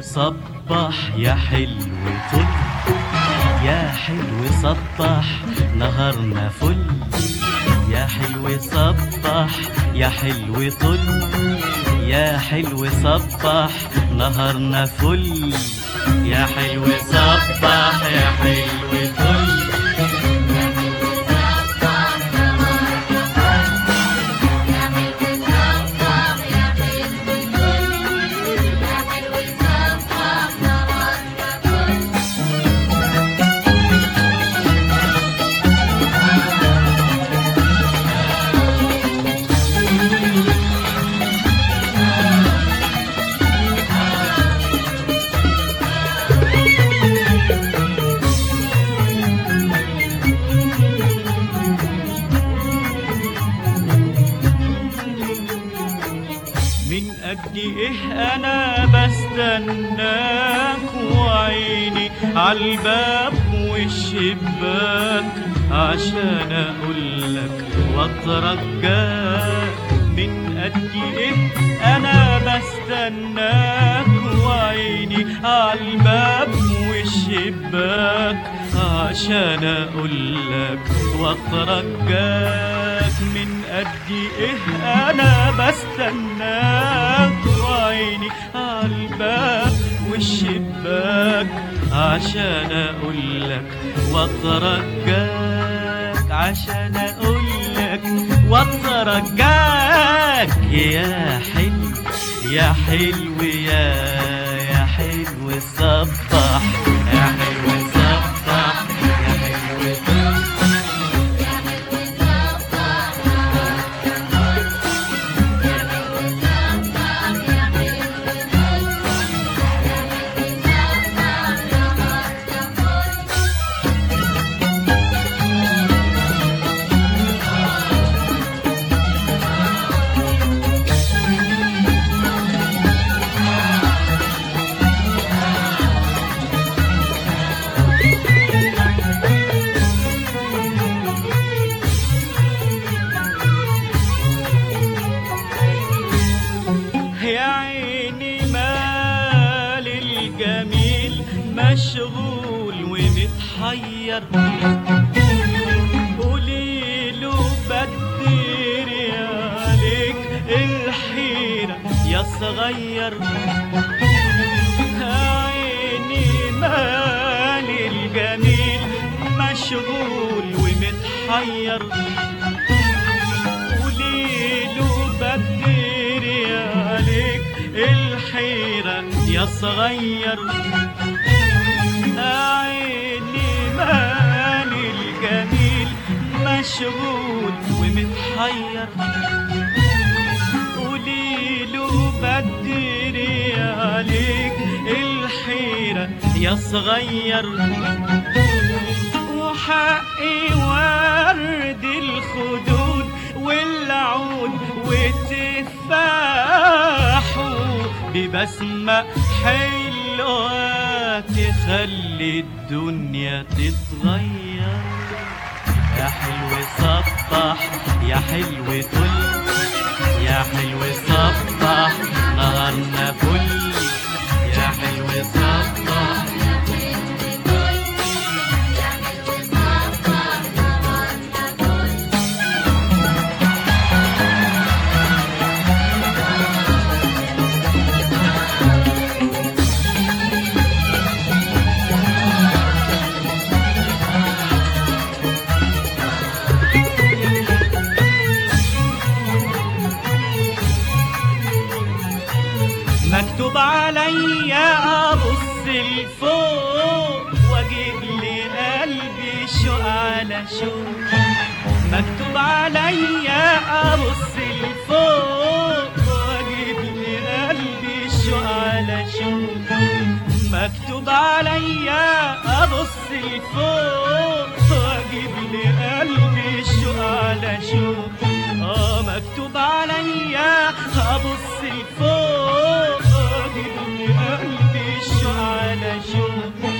صبح يا حلو فل. يا حلو صبح نهارنا فل. يا حلو صبح يا حلو طل. يا حلو صبح نهارنا فل. يا حلو صبح يا حلو طل. قد إيه أنا بستناك وعيني عالباب والشباك عشان اقولك وأترجاك. من قد إيه أنا بستناك وعيني عالباب والشباك عشان اقولك وأترجاك. قد إيه أنا بستناك وعيني عالباب والشباك عشان اقولك وأترجاك عشان اقولك وأترجاك. يا حلو يا حلو يا يا حلو صبح الجميل مشغول ومتحير قولي له بدر عليك الحيرة يا صغير. عيني مال الجميل مشغول ومتحير يا صغير. عيني مالي الجميل مشغول ومتحير. قوليله بدري عليك الحيرة يا صغير. وحقي ورد الخدود والعود والتفاح ببسمة حلوة تخلي الدنيا تتغير. يا حلو صبح يا حلو طل يا حلو صبح نهارنا فل. عليا أبص لفوق وأجيب لي قلبي شوق على شوق مكتوب عليا أبص لفوق وأجيب لي قلبي شوق على شوق مكتوب عليا أبص لفوق وأجيب لي قلبي على شوق آه مكتوب عليا أبص لفوق على شوق والحلو